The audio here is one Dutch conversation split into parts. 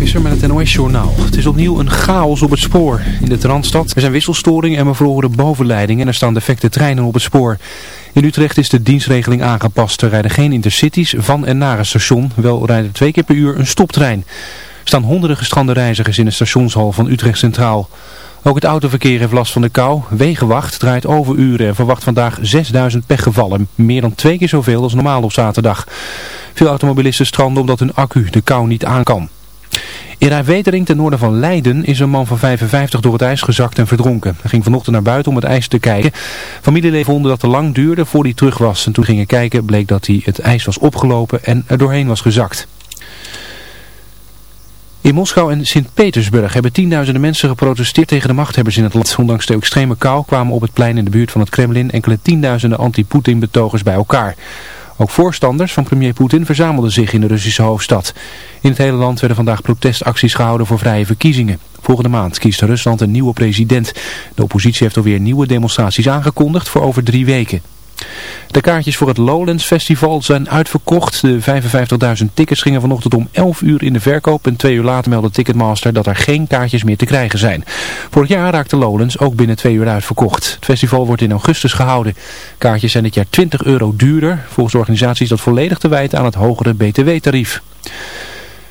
Visser met het NOS-journaal. Het is opnieuw een chaos op het spoor. In de Randstad er zijn wisselstoringen en bevroren bovenleidingen en er staan defecte treinen op het spoor. In Utrecht is de dienstregeling aangepast. Er rijden geen intercities van en naar het station. Wel rijden twee keer per uur een stoptrein. Er staan honderden gestrande reizigers in de stationshal van Utrecht Centraal. Ook het autoverkeer heeft last van de kou. Wegenwacht draait overuren en verwacht vandaag 6000 pechgevallen. Meer dan twee keer zoveel als normaal op zaterdag. Veel automobilisten stranden omdat hun accu de kou niet aan kan. In Rijwetering ten noorden van Leiden is een man van 55 door het ijs gezakt en verdronken. Hij ging vanochtend naar buiten om het ijs te kijken. Familieleden vonden dat het lang duurde voor hij terug was. En toen gingen kijken bleek dat hij het ijs was opgelopen en er doorheen was gezakt. In Moskou en Sint-Petersburg hebben tienduizenden mensen geprotesteerd tegen de machthebbers in het land. Ondanks de extreme kou kwamen op het plein in de buurt van het Kremlin enkele tienduizenden anti-Poetin betogers bij elkaar. Ook voorstanders van premier Poetin verzamelden zich in de Russische hoofdstad. In het hele land werden vandaag protestacties gehouden voor vrije verkiezingen. Volgende maand kiest Rusland een nieuwe president. De oppositie heeft alweer nieuwe demonstraties aangekondigd voor over drie weken. De kaartjes voor het Lowlands Festival zijn uitverkocht. De 55.000 tickets gingen vanochtend om 11 uur in de verkoop en twee uur later meldde Ticketmaster dat er geen kaartjes meer te krijgen zijn. Vorig jaar raakte Lowlands ook binnen twee uur uitverkocht. Het festival wordt in augustus gehouden. Kaartjes zijn dit jaar 20 euro duurder. Volgens de organisatie is dat volledig te wijten aan het hogere btw-tarief.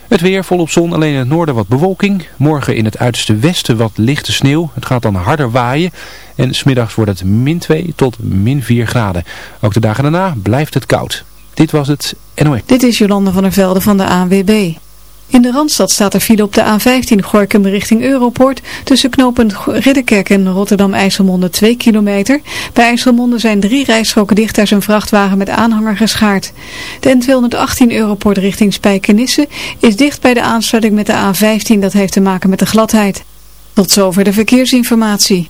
Het weer volop zon, alleen in het noorden wat bewolking. Morgen in het uiterste westen wat lichte sneeuw. Het gaat dan harder waaien. En smiddags wordt het min 2 tot min 4 graden. Ook de dagen daarna blijft het koud. Dit was het NOE. Dit is Jolande van der Velde van de ANWB. In de Randstad staat er file op de A15 Gorkum richting Europort. Tussen knooppunt Ridderkerk en Rotterdam-IJsselmonde 2 kilometer. Bij IJsselmonde zijn drie rijstroken dicht. Daar een vrachtwagen met aanhanger geschaard. De N218 Europort richting Spijkenisse is dicht bij de aansluiting met de A15. Dat heeft te maken met de gladheid. Tot zover de verkeersinformatie.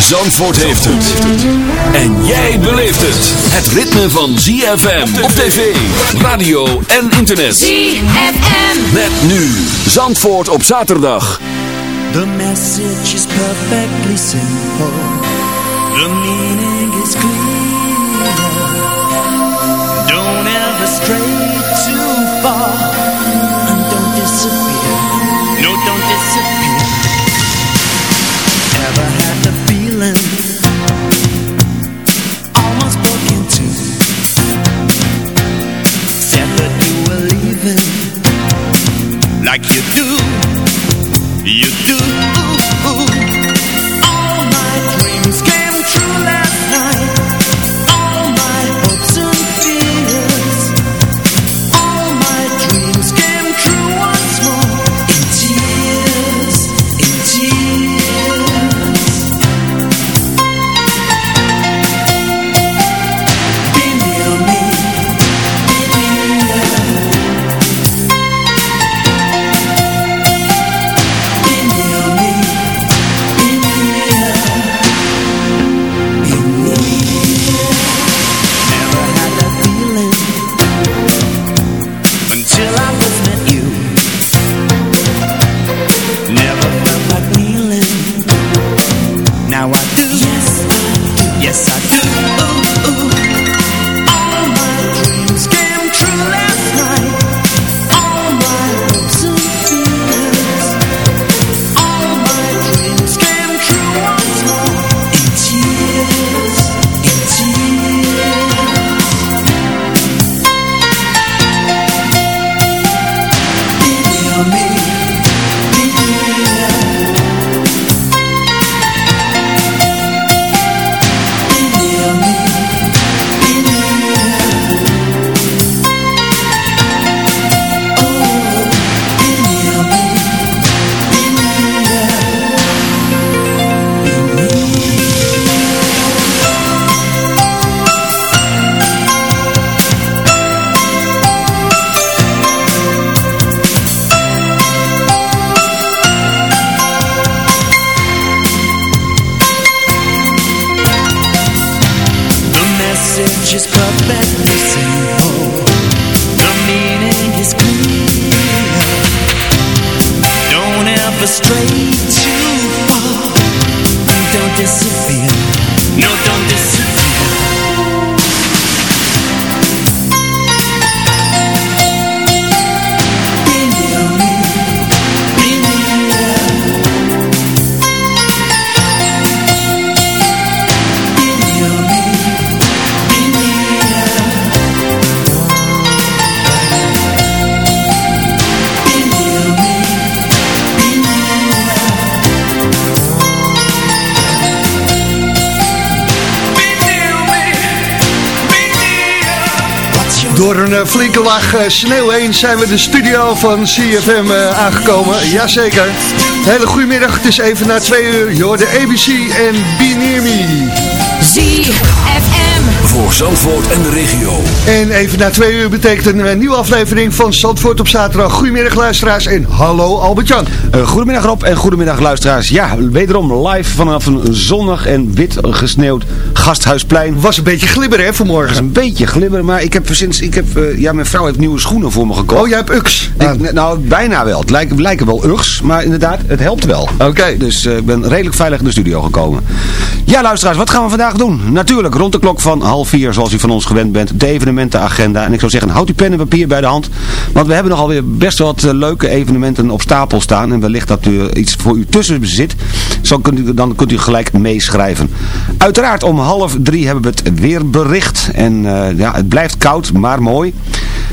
Zandvoort heeft het. En jij beleeft het. Het ritme van ZFM op tv, radio en internet. ZFM. Met nu Zandvoort op zaterdag. The message is perfectly simple. The meaning is clear. Like you. do is perfectly simple. The meaning is clear. Don't ever stray too far. Don't disappear. Een eh, flinke laag eh, sneeuw heen zijn we de studio van CFM eh, aangekomen. Jazeker. Hele goedemiddag, het is even na twee uur. Je hoort de ABC en Be Near Me. ZFM. Voor Zandvoort en de regio. En even na twee uur betekent een nieuwe aflevering van Zandvoort op zaterdag. Goedemiddag luisteraars en hallo Albert-Jan. Eh, goedemiddag Rob en goedemiddag luisteraars. Ja, wederom live vanaf een zonnig en wit gesneeuwd gasthuisplein. Was een beetje glibber hè vanmorgen. een beetje glibber, maar ik heb sinds, ik heb, eh, ja mijn vrouw heeft nieuwe schoenen voor me gekocht. Oh, jij hebt Ux. Ik- nou, bijna wel. Het lijken, lijken wel Uggs, maar inderdaad, het helpt wel. Oké. Dus eh, ik ben redelijk veilig in de studio gekomen. Ja, luisteraars, wat gaan we vandaag doen? Natuurlijk, rond de klok van half vier, zoals u van ons gewend bent, de evenementenagenda. En ik zou zeggen, houd uw pen en papier bij de hand. Want we hebben nogal weer best wat eh, leuke evenementen op stapel staan. En wellicht dat u eh, iets voor u tussen zit. Zo kunt u, dan kunt u gelijk meeschrijven. Uiteraard om half drie hebben we het weerbericht. En eh, ja, het blijft koud, maar mooi.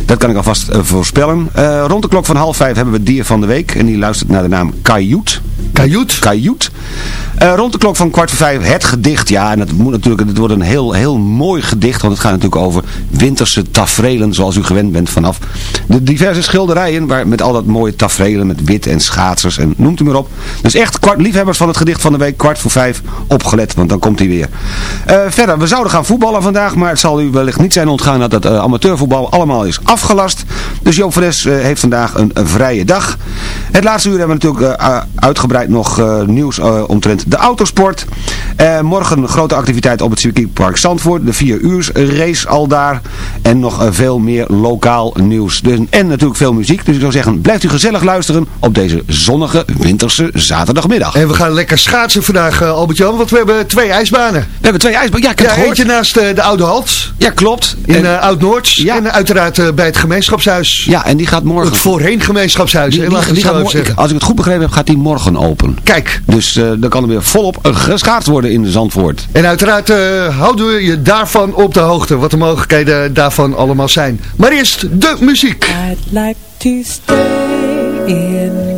Dat kan ik alvast eh, voorspellen. Eh, rond de klok van half vijf hebben we het dier van de week. En die luistert naar de naam Kajoet. Kajoet. Eh, rond de klok van kwart voor vijf het gedicht. Ja, en het moet natuurlijk, het wordt een heel, heel mooi gedicht. Want het gaat natuurlijk over winterse taferelen zoals u gewend bent vanaf de diverse schilderijen. Waar, met al dat mooie taferelen met wit en schaatsers en noemt u maar op. Dus echt kwart, liefhebbers van het gedicht van de week kwart voor vijf opgelet. Want dan komt hij weer. Eh, verder, we zouden gaan voetballen vandaag. Maar het zal u wellicht niet zijn ontgaan dat het eh, amateurvoetbal allemaal is afgelast. Dus Joop van Es eh, heeft vandaag een, vrije dag. Het laatste uur hebben we natuurlijk uitgebreid nog eh, nieuws eh, omtrent de autosport. Eh, morgen grote activiteit op het circuitpark Zandvoort. De 4 uur race al daar. En nog veel meer lokaal nieuws. Dus, en natuurlijk veel muziek. Dus ik zou zeggen, blijft u gezellig luisteren op deze zonnige winterse zaterdagmiddag. En we gaan lekker schaatsen vandaag Albert-Jan, want we hebben twee ijsbanen. We hebben twee ijsbanen. Ja, ik heb Ja, gehoord. eentje naast de Oude Hals Ja, klopt. in Oud-Noord. Ja. En uiteraard bij het gemeenschapshuis. ja, en die gaat morgen... Het voorheen gemeenschapshuis, die, gaat als ik het goed begrepen heb, gaat die morgen open. Kijk, Dus eh, dan kan er weer volop geschaatst worden in de Zandvoort. en uiteraard eh, houden we je daarvan op de hoogte, wat de mogelijkheden daarvan allemaal zijn. Maar eerst de muziek. I'd like to stay in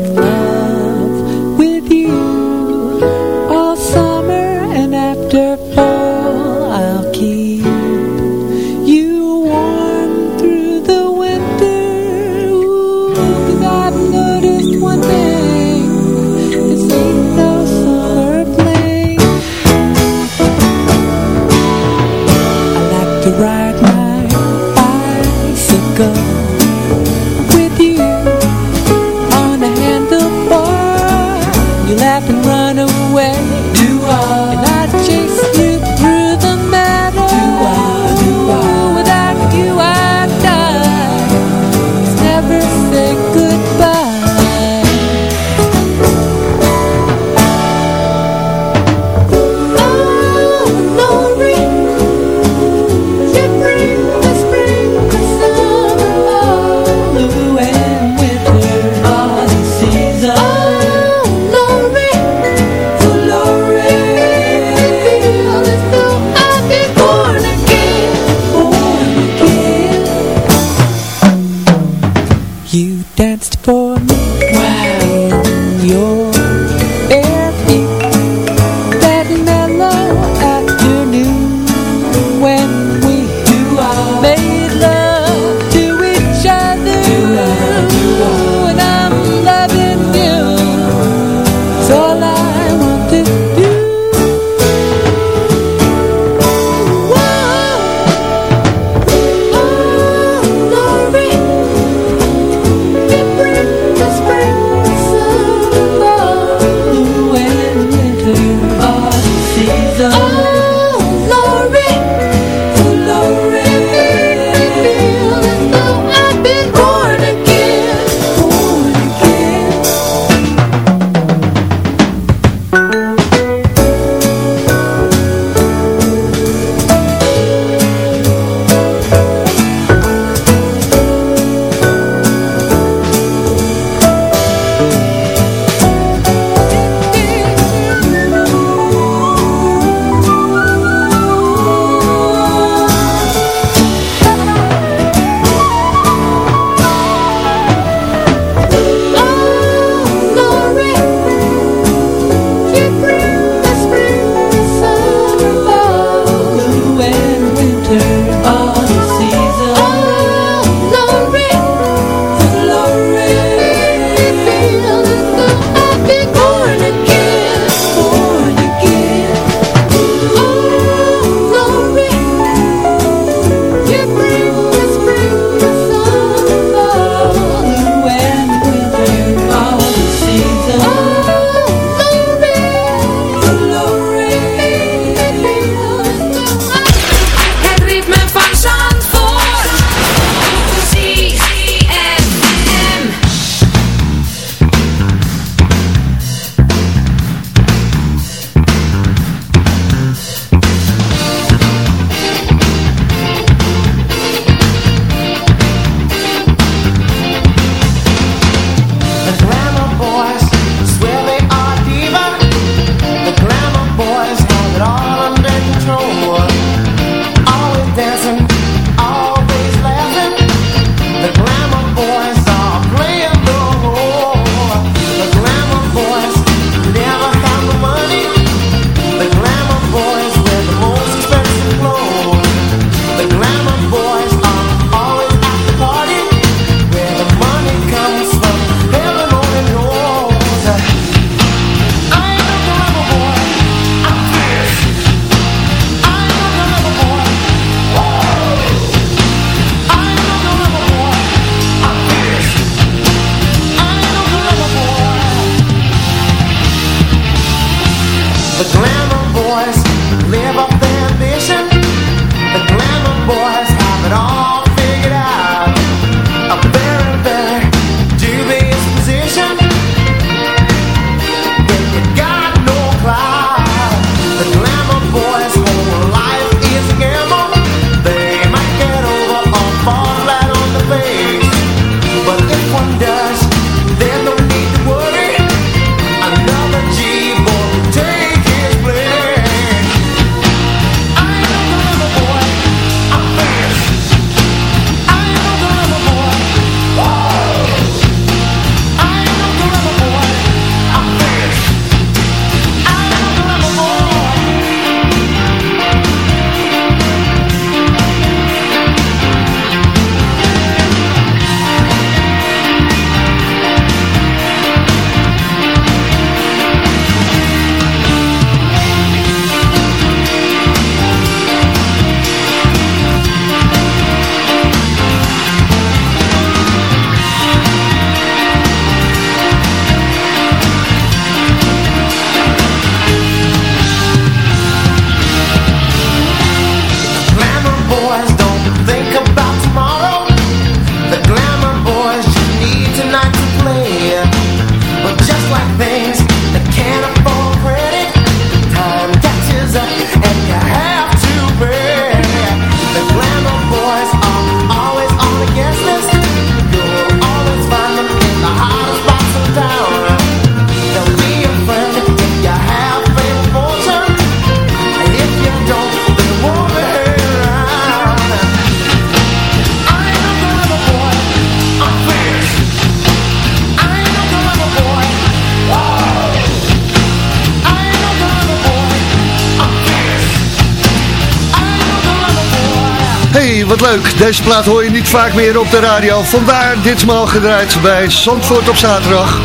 wat leuk. Deze plaat hoor je niet vaak meer op de radio. Vandaar ditmaal gedraaid bij Zandvoort op zaterdag.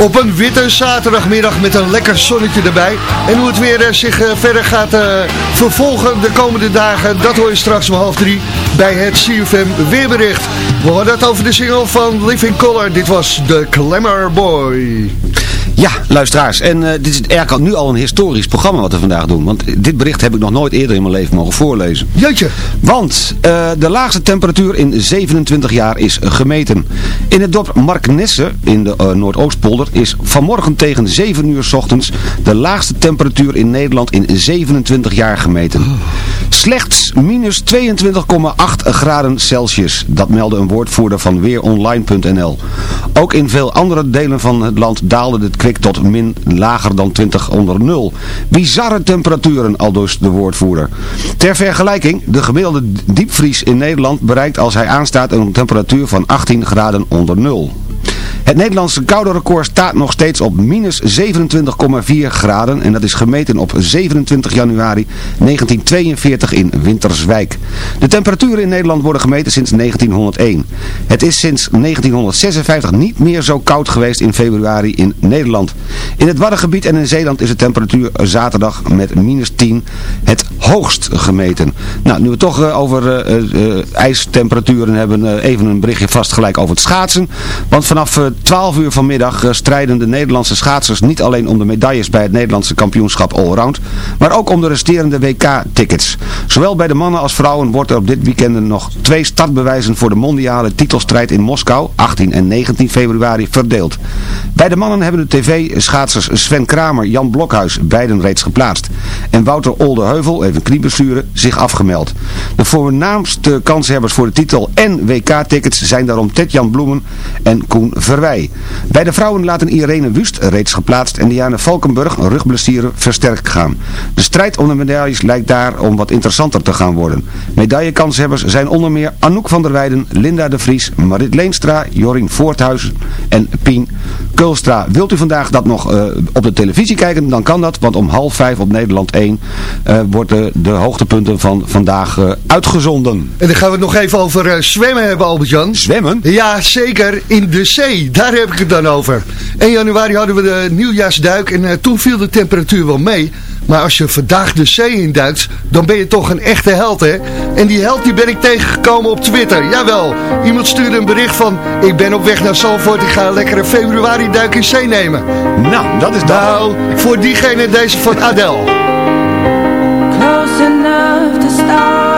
Op een witte zaterdagmiddag met een lekker zonnetje erbij. En hoe het weer eh, zich eh, verder gaat eh, vervolgen de komende dagen, dat hoor je straks om half drie bij het CFM weerbericht. We horen dat over de single van Living Color. Dit was The Glamour Boy. Ja, luisteraars. En eh, dit is eigenlijk nu al een historisch programma wat we vandaag doen. Want dit bericht heb ik nog nooit eerder in mijn leven mogen voorlezen. Jeetje. Want eh, de laagste temperatuur in 27 jaar is gemeten. In het dorp Marknesse in de uh, Noordoostpolder is vanmorgen tegen 7 uur s ochtends de laagste temperatuur in Nederland in 27 jaar gemeten. Slechts minus 22,8 graden Celsius. Dat meldde een woordvoerder van weeronline.nl. Ook in veel andere delen van het land daalde het tot min lager dan 20 onder nul. Bizarre temperaturen, aldus de woordvoerder. Ter vergelijking, de gemiddelde diepvries in Nederland bereikt als hij aanstaat een temperatuur van 18 graden onder nul. Het Nederlandse koude record staat nog steeds op minus 27,4 graden en dat is gemeten op 27 januari 1942 in Winterswijk. De temperaturen in Nederland worden gemeten sinds 1901. Het is sinds 1956 niet meer zo koud geweest in februari in Nederland. In het Waddengebied en in Zeeland is de temperatuur zaterdag met minus 10 het hoogst gemeten. Nou, nu we toch uh, over uh, uh, ijstemperaturen hebben, even een berichtje vastgelijk over het schaatsen. Want vanaf 12 uur vanmiddag strijden de Nederlandse schaatsers niet alleen om de medailles bij het Nederlandse kampioenschap Allround, maar ook om de resterende WK-tickets. Zowel bij de mannen als vrouwen wordt er op dit weekend nog twee startbewijzen voor de mondiale titelstrijd in Moskou, 18 en 19 februari, verdeeld. Bij de mannen hebben de tv-schaatsers Sven Kramer, Jan Blokhuis, beiden reeds geplaatst. En Wouter Oldeheuvel, even knieblessure, zich afgemeld. De voornaamste kanshebbers voor de titel en WK-tickets zijn daarom Ted-Jan Bloemen en Koen Verwij. Bij de vrouwen laten Irene Wust reeds geplaatst en Diana Valkenburg, een rugblessure, versterkt gaan. De strijd om de medailles lijkt daar om wat interessanter te gaan worden. Medaillekanshebbers zijn onder meer Anouk van der Weijden, Linda de Vries, Marit Leenstra, Jorien Voorthuizen en Pien Kulstra. Wilt u vandaag dat nog uh, op de televisie kijken, dan kan dat, want om half vijf op Nederland 1 uh, worden de hoogtepunten van vandaag uh, uitgezonden. En dan gaan we het nog even over zwemmen hebben, Albert-Jan. Zwemmen? Ja, zeker. In de zee. Daar heb ik het dan over. 1 januari hadden we de nieuwjaarsduik en toen viel de temperatuur wel mee. Maar als je vandaag de zee induikt, dan ben je toch een echte held, hè? En die held die ben ik tegengekomen op Twitter. Jawel, iemand stuurde een bericht van... ik ben op weg naar Zalvoort, ik ga een lekkere februari duik in zee nemen. Nou, dat is. Nou, voor diegene deze van Adele. Close enough to start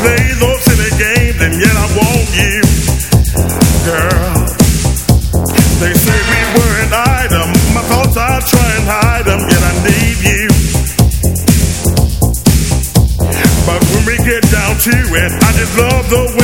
play those silly games, and yet I want you, girl. They say we were an item. My thoughts I try and hide them, yet I need you. But when we get down to it, I just love the way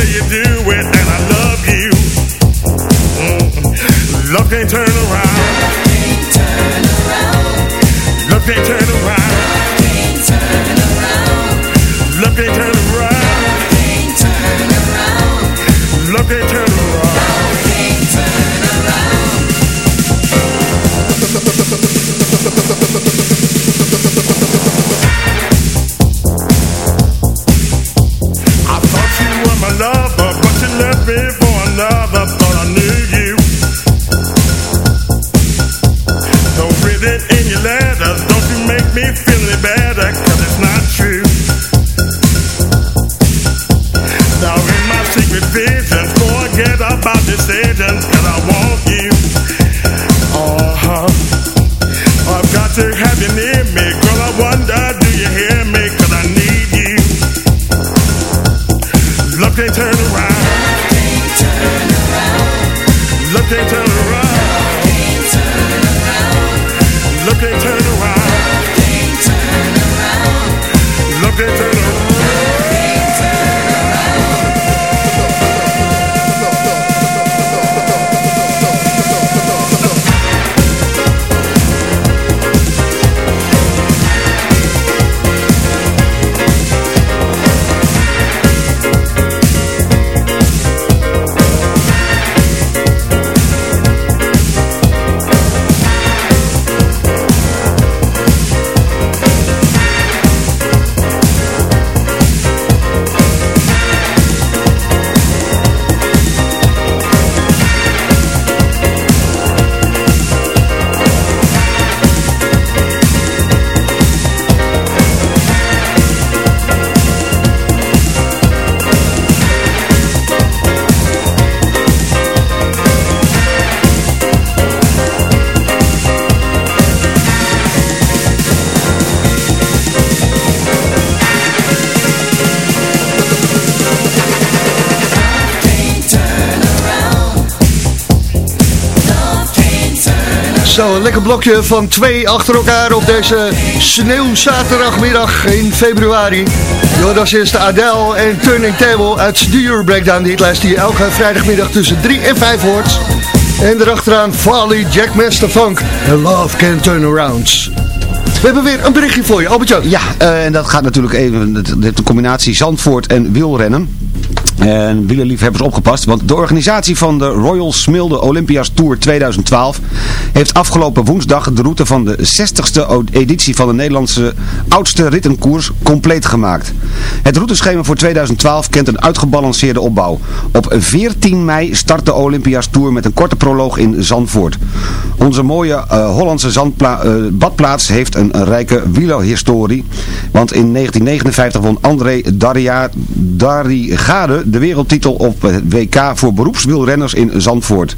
lekker blokje van twee achter elkaar op deze sneeuwzaterdagmiddag in februari. Dat is de Adele en Turning Table uit de Euro Breakdown. Die hitlijst die elke vrijdagmiddag tussen 3 en 5 hoort. En erachteraan Farley, Jack Master Funk en Love Can Turn Around. We hebben weer een berichtje voor je, Albert-Jan. Ja, eh, en dat gaat natuurlijk even, een combinatie Zandvoort en wielrennen. En wielerliefhebbers opgepast, want de organisatie van de Royal Smilde Olympias Tour 2012 heeft afgelopen woensdag de route van de 60ste editie van de Nederlandse oudste rittenkoers compleet gemaakt. Het routeschema voor 2012 kent een uitgebalanceerde opbouw. Op 14 mei start de Olympias Tour met een korte proloog in Zandvoort. Onze mooie eh, Hollandse eh, badplaats heeft een, rijke wielerhistorie, want in 1959 won André Daria, Darigade de wereldtitel op het WK voor beroepswielrenners in Zandvoort.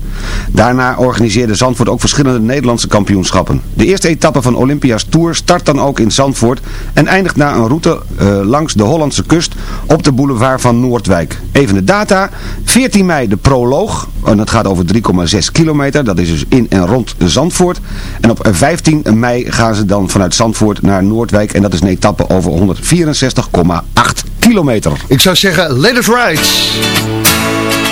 Daarna organiseerde Zandvoort ook verschillende Nederlandse kampioenschappen. De eerste etappe van Olympia's Tour start dan ook in Zandvoort en eindigt na een route uh, langs de Hollandse kust op de boulevard van Noordwijk. Even de data. 14 mei de proloog. En dat gaat over 3,6 kilometer. Dat is dus in en rond Zandvoort. En op 15 mei gaan ze dan vanuit Zandvoort naar Noordwijk. En dat is een etappe over 164,8 kilometer. Ik zou zeggen, let it ride.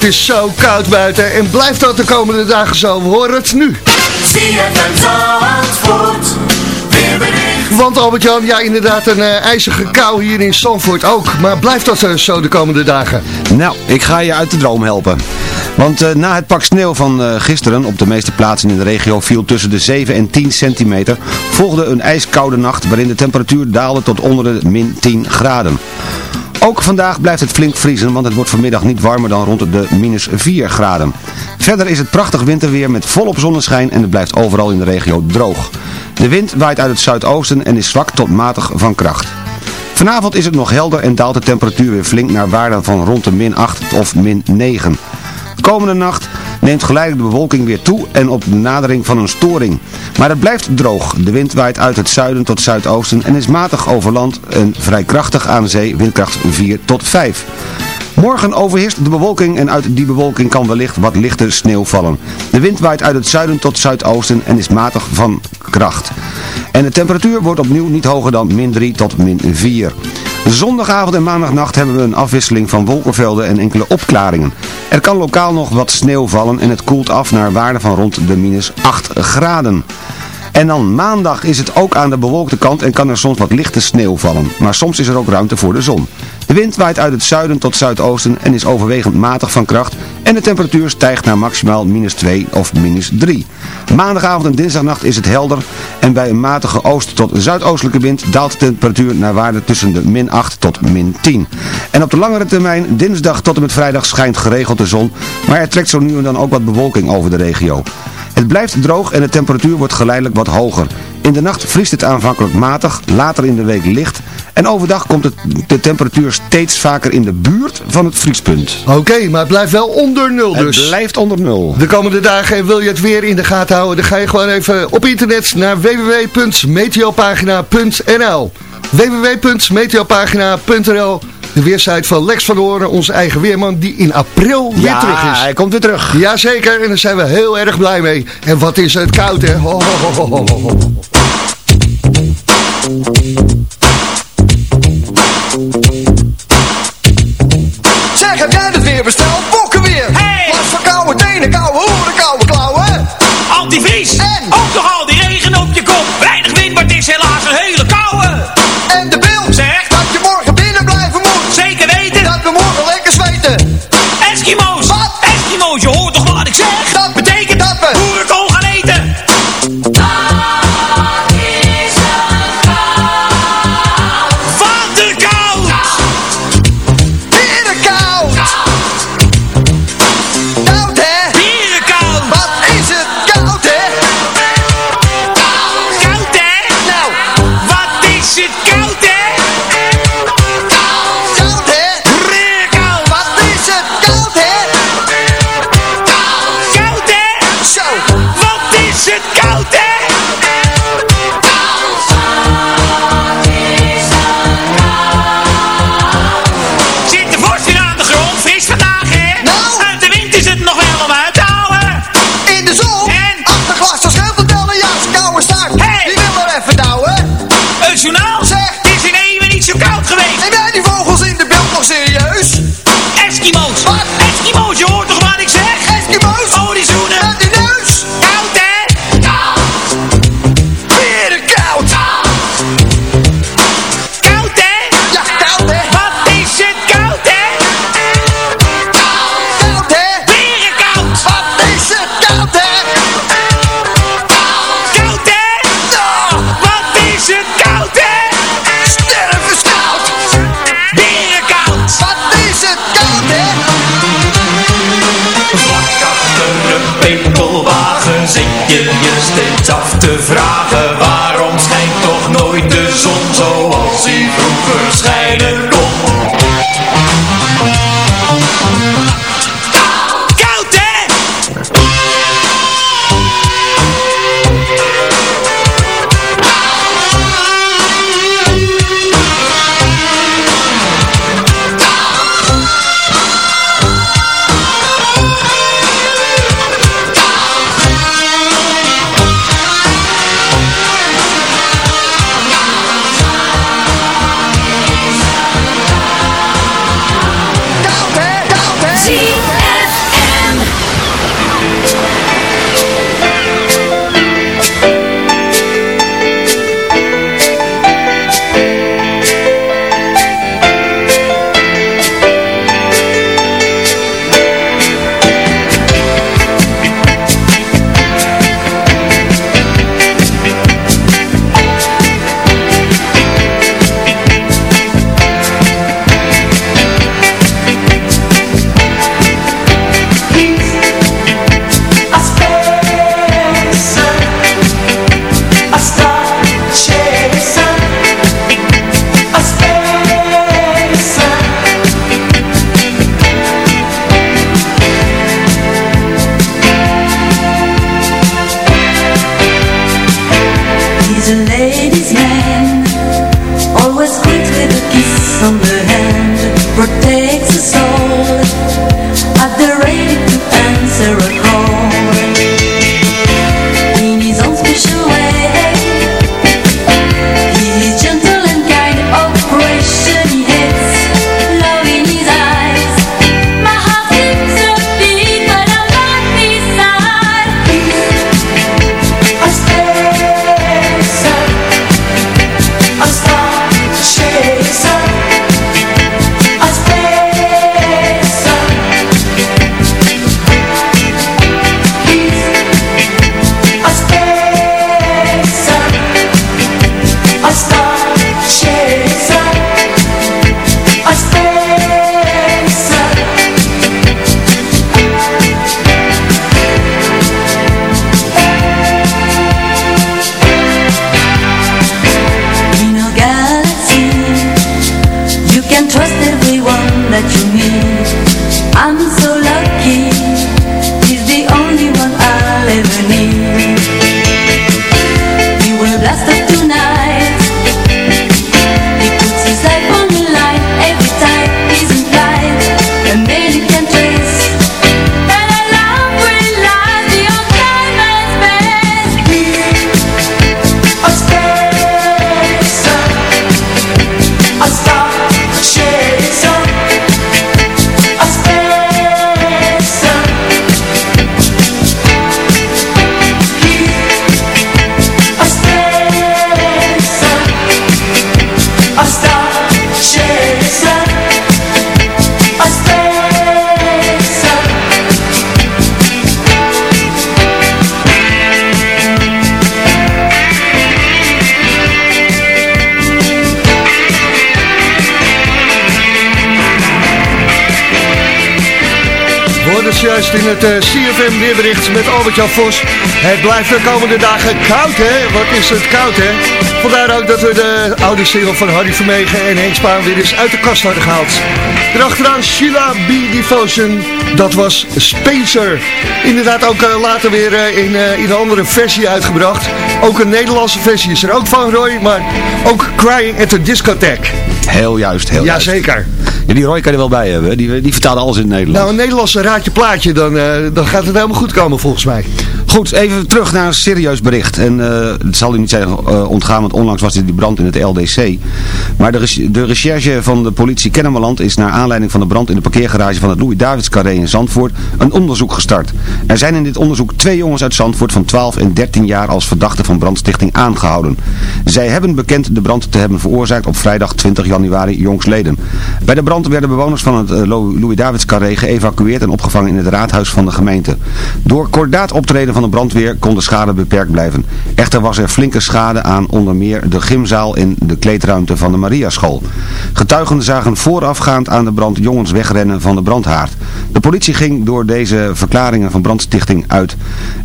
Het is zo koud buiten en blijft dat de komende dagen zo. We horen het nu. Want Albert-Jan, ja inderdaad een eh, ijzige kou hier in Zandvoort ook. Maar blijft dat eh, zo de komende dagen? Nou, ik ga je uit de droom helpen. Want eh, na het pak sneeuw van gisteren op de meeste plaatsen in de regio viel tussen de 7 en 10 centimeter, volgde een ijskoude nacht waarin de temperatuur daalde tot onder de min 10 graden. Ook vandaag blijft het flink vriezen, want het wordt vanmiddag niet warmer dan rond de minus 4 graden. Verder is het prachtig winterweer met volop zonneschijn en het blijft overal in de regio droog. De wind waait uit het zuidoosten en is zwak tot matig van kracht. Vanavond is het nog helder en daalt de temperatuur weer flink naar waarden van rond de min 8 of min 9. Komende nacht neemt geleidelijk de bewolking weer toe en op de nadering van een storing. Maar het blijft droog. De wind waait uit het zuiden tot zuidoosten en is matig over land en vrij krachtig aan zee, windkracht 4 tot 5. Morgen overheerst de bewolking en uit die bewolking kan wellicht wat lichte sneeuw vallen. De wind waait uit het zuiden tot zuidoosten en is matig van kracht. En de temperatuur wordt opnieuw niet hoger dan min 3 tot min 4. Zondagavond en maandagnacht hebben we een afwisseling van wolkenvelden en enkele opklaringen. Er kan lokaal nog wat sneeuw vallen en het koelt af naar waarde van rond de minus 8 graden. En dan maandag is het ook aan de bewolkte kant en kan er soms wat lichte sneeuw vallen. Maar soms is er ook ruimte voor de zon. De wind waait uit het zuiden tot zuidoosten en is overwegend matig van kracht. En de temperatuur stijgt naar maximaal minus 2 of minus 3. Maandagavond en dinsdagnacht is het helder. En bij een matige oost- tot zuidoostelijke wind daalt de temperatuur naar waarde tussen de min 8 tot min 10. En op de langere termijn, dinsdag tot en met vrijdag, schijnt geregeld de zon. Maar er trekt zo nu en dan ook wat bewolking over de regio. Het blijft droog en de temperatuur wordt geleidelijk wat hoger. In de nacht vriest het aanvankelijk matig, later in de week licht. En overdag komt het, de temperatuur steeds vaker in de buurt van het vriespunt. Oké, maar het blijft wel onder nul dus. Het blijft onder nul. De komende dagen en wil je het weer in de gaten houden, dan ga je gewoon even op internet naar www.meteopagina.nl www.meteopagina.nl De weersite van Lex van Horen, onze eigen weerman, die in april weer Ja, terug is. hij komt weer terug. Jazeker, en daar zijn we heel erg blij mee. En wat is het koud, hè? Ho, ho, ho, ho, ho, ho. Zeg, heb jij het weer besteld? Fokken weer! Hey! Last van koude tenen, koude hoeren, koude klauwen! Antivries! In het eh, CFM weerbericht met Albert-Jan Vos. Het blijft de komende dagen koud, hè? Wat is het koud, hè? Vandaar ook dat we de oude single van Harry Vermegen en Henk Spaan weer eens uit de kast hadden gehaald. Erachteraan Sheila B. Devotion, dat was Spacer. Inderdaad ook eh, later weer eh, in, in een andere versie uitgebracht. Ook een Nederlandse versie is er ook van, Roy, maar ook Crying at the Discotheque. Heel juist, heel juist. Jazeker. Die Roy kan je wel bij hebben. Die, die vertaalde alles in het Nederlands. Nou, een Nederlandse raadje plaatje, dan, eh, dan gaat het helemaal goed komen volgens mij. Goed, even terug naar een serieus bericht. En eh, het zal u niet zijn eh, ontgaan, want onlangs was dit die brand in het LDC. Maar de, de recherche van de politie Kennemerland is naar aanleiding van de brand in de parkeergarage van het Louis Davids Carré in Zandvoort een onderzoek gestart. Er zijn in dit onderzoek twee jongens uit Zandvoort van 12 en 13 jaar als verdachten van brandstichting aangehouden. Zij hebben bekend de brand te hebben veroorzaakt op vrijdag 20 januari jongsleden. Bij de brand werden bewoners van het eh, Louis Davids Carré geëvacueerd en opgevangen in het raadhuis van de gemeente. Door kordaat optreden van de brandweer kon de schade beperkt blijven. Echter was er flinke schade aan onder meer de gymzaal en de kleedruimte van de Mariaschool. Getuigen zagen voorafgaand aan de brand jongens wegrennen van de brandhaard. De politie ging door deze verklaringen van brandstichting uit.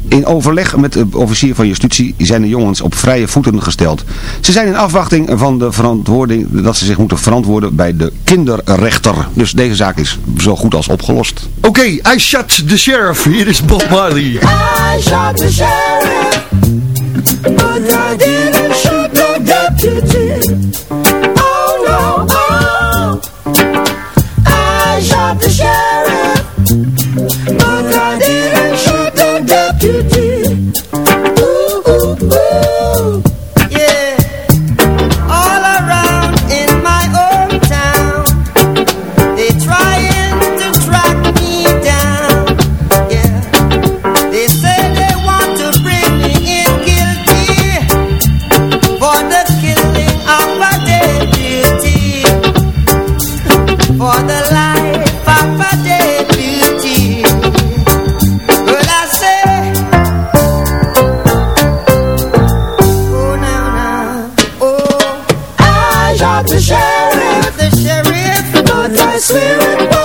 In overleg met de officier van justitie zijn de jongens op vrije voeten gesteld. Ze zijn in afwachting van de verantwoording dat ze zich moeten verantwoorden bij de kinderrechter. Dus deze zaak is zo goed als opgelost. Oké, I shot the sheriff. Hier is Bob Marley. I shot the sheriff, but I didn't shoot the deputy. Sheriff, the sheriff, but I swear it wasn't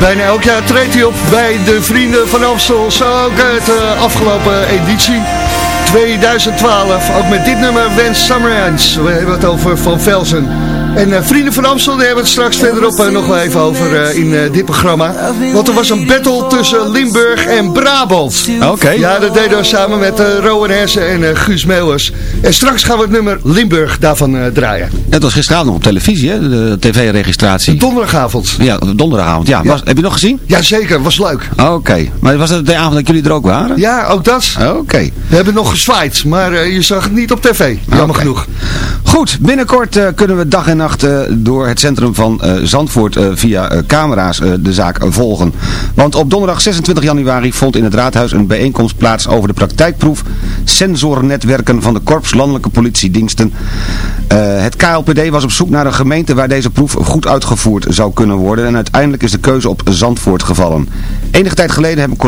Bijna elk jaar treedt hij op bij de Vrienden van Amstel. Zo ook het uh, afgelopen editie 2012. Ook met dit nummer Wens Summer Ends. We hebben het over Van Velzen. En uh, Vrienden van Amstel, daar hebben we het straks verderop uh, nog wel even over uh, in dit programma. Want er was een battle tussen Limburg en Brabant. Oké. Okay. Ja, dat deden we samen met Rowan Hersen en Guus Meeuwers. En straks gaan we het nummer Limburg daarvan draaien. Het was gisteravond nog op televisie, hè? de tv-registratie. Donderdagavond. Ja, donderdagavond. Ja. ja. Was, heb je nog gezien? Jazeker, was leuk. Oké. Okay. Maar was het de avond dat jullie er ook waren? Ja, ook dat. Oké. Okay. We hebben nog gezwaaid, maar je zag het niet op tv. Jammer genoeg. Goed, binnenkort kunnen we dag en nacht uh, door het centrum van uh, Zandvoort via camera's de zaak volgen. Want op donderdag 26 januari vond in het raadhuis een bijeenkomst plaats over de praktijkproef sensornetwerken van de Korps Landelijke Politiediensten. het KLPD was op zoek naar een gemeente waar deze proef goed uitgevoerd zou kunnen worden en uiteindelijk is de keuze op Zandvoort gevallen. Enige tijd geleden hebben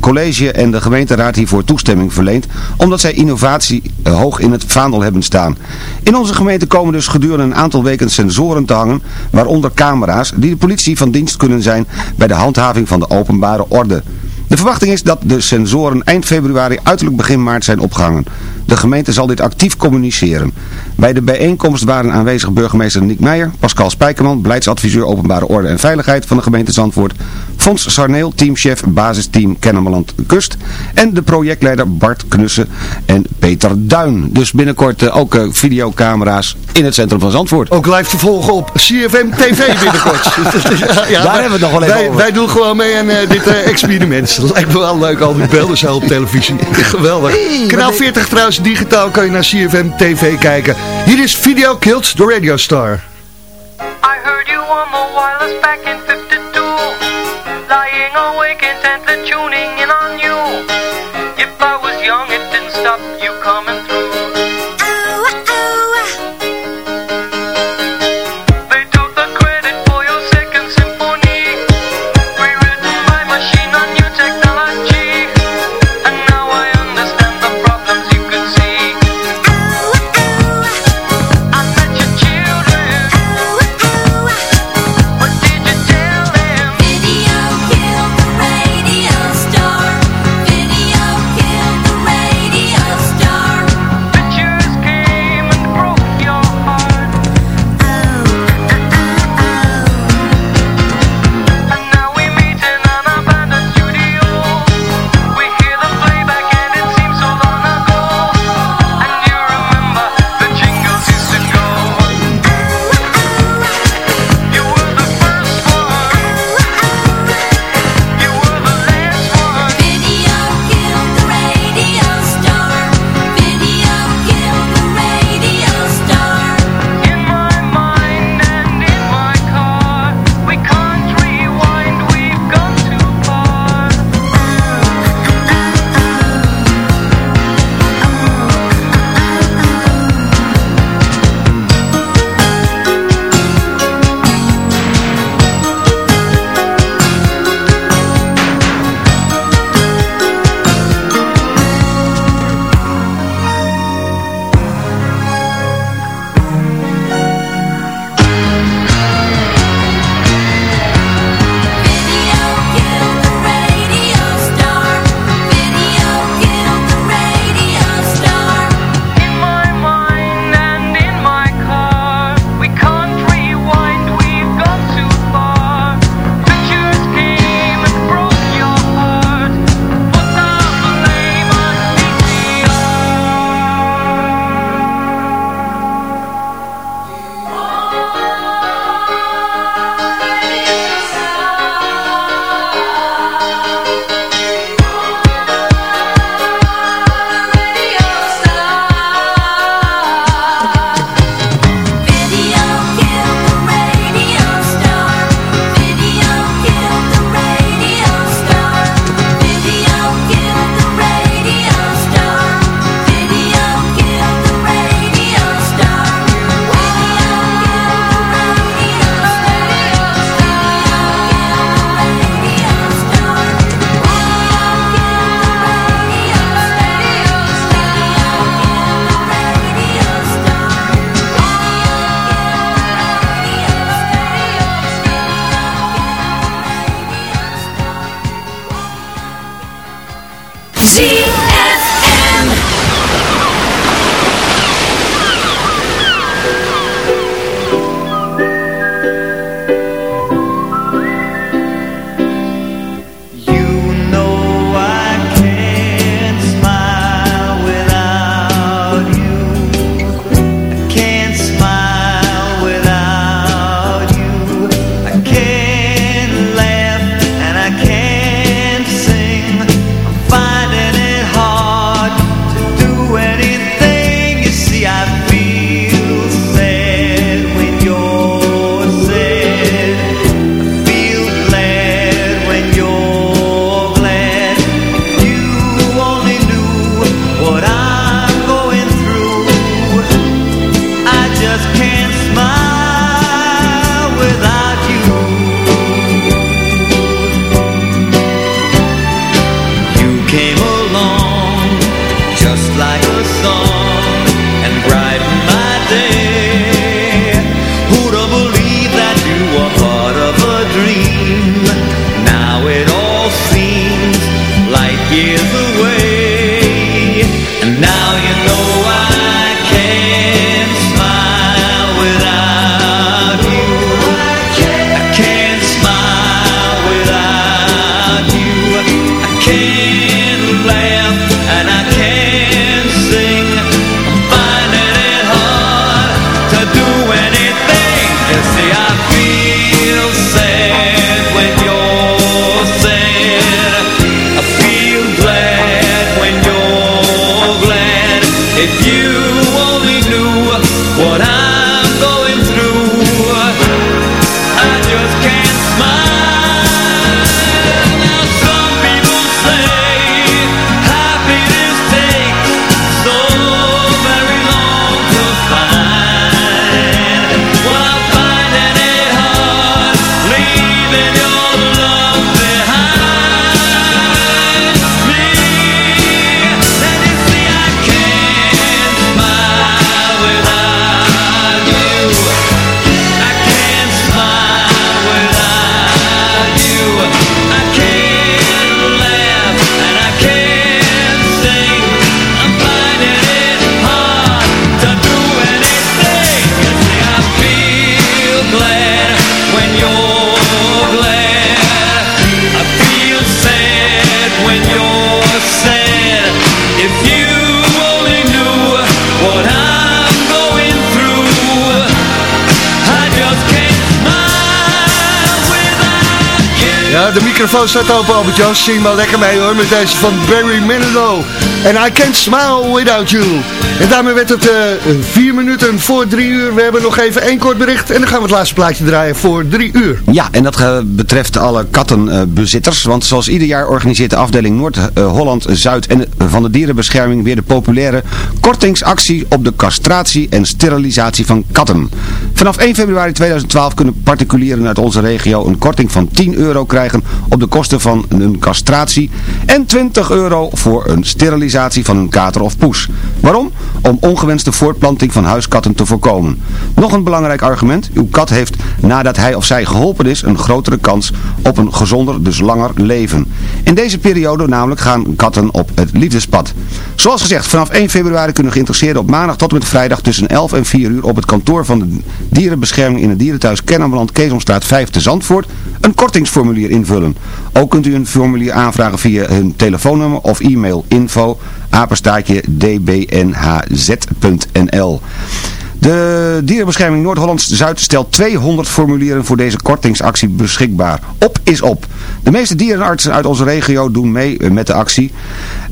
college, en de gemeenteraad hiervoor toestemming verleend, omdat zij innovatie hoog in het vaandel hebben staan. In onze gemeente komen dus gedurende een aantal weken sensoren te hangen, waaronder camera's, die de politie van dienst kunnen zijn bij de handhaving van de openbare orde. De verwachting is dat de sensoren eind februari uiterlijk begin maart zijn opgehangen. De gemeente zal dit actief communiceren. Bij de bijeenkomst waren aanwezig burgemeester Nick Meijer, Pascal Spijkerman, beleidsadviseur openbare orde en veiligheid van de gemeente Zandvoort, Fons Sarneel, teamchef basisteam Kennemerland Kust en de projectleider Bart Knussen en Peter Duin. Dus binnenkort uh, ook uh, videocamera's in het centrum van Zandvoort. Ook live te volgen op CFM TV binnenkort. ja, ja, Daar hebben we het nog wel even wij, over. Wij doen gewoon mee aan uh, dit experiment. Dat lijkt me wel leuk, al die beelden zo op televisie. Geweldig. Hey, Kanaal 40 trouwens, digitaal kan je naar CFM TV kijken. Hier is Video Killed, de Radio Star. I heard you on the wireless back in 52 Lying awake intently tuning in on you If I was young Microfoon staat open, Albert-Jan. Zing maar lekker mee hoor, met deze van Barry Manilow. En I Can't Smile Without You. En daarmee werd het eh, vier minuten voor drie uur. We hebben nog even één kort bericht. En dan gaan we het laatste plaatje draaien voor drie uur. Ja, en dat eh, betreft alle kattenbezitters. want zoals ieder jaar organiseert de afdeling Noord-Holland-Zuid en eh, van de dierenbescherming weer de populaire kortingsactie op de castratie en sterilisatie van katten. Vanaf 1 februari 2012 kunnen particulieren uit onze regio een korting van 10 euro krijgen op de kosten van een castratie en 20 euro voor een sterilisatie van een kater of poes. Waarom? Om ongewenste voortplanting van huiskatten te voorkomen. Nog een belangrijk argument. Uw kat heeft nadat hij of zij geholpen is een grotere kans op een gezonder, dus langer leven. In deze periode namelijk gaan katten op het liefdespad. Zoals gezegd, vanaf 1 februari kunnen geïnteresseerden op maandag tot en met vrijdag tussen 11 en 4 uur op het kantoor van de dierenbescherming in het dierenthuis Kennemerland Keesomstraat 5 te Zandvoort een kortingsformulier invullen. Ook kunt u een formulier aanvragen via hun telefoonnummer of e-mail info apenstaatje dbnhz.nl de dierenbescherming Noord-Holland-Zuid stelt 200 formulieren voor deze kortingsactie beschikbaar. Op is op. De meeste dierenartsen uit onze regio doen mee met de actie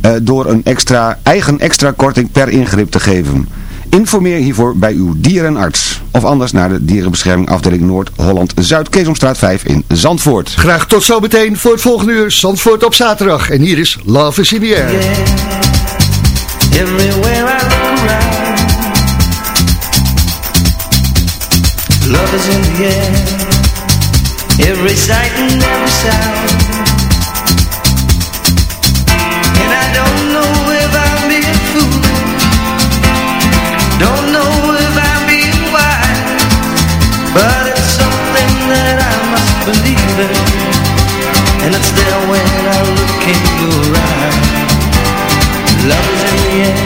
eh, door een extra, eigen extra korting per ingrip te geven. Informeer hiervoor bij uw dierenarts. Of anders naar de dierenbescherming afdeling Noord-Holland-Zuid, Keesomstraat 5 in Zandvoort. Graag tot zo meteen voor het volgende uur Zandvoort op zaterdag. En hier is Love is in the Air. Love is in the air Every sight and every sound easy And it's there when I look in your eyes. Love is in the air.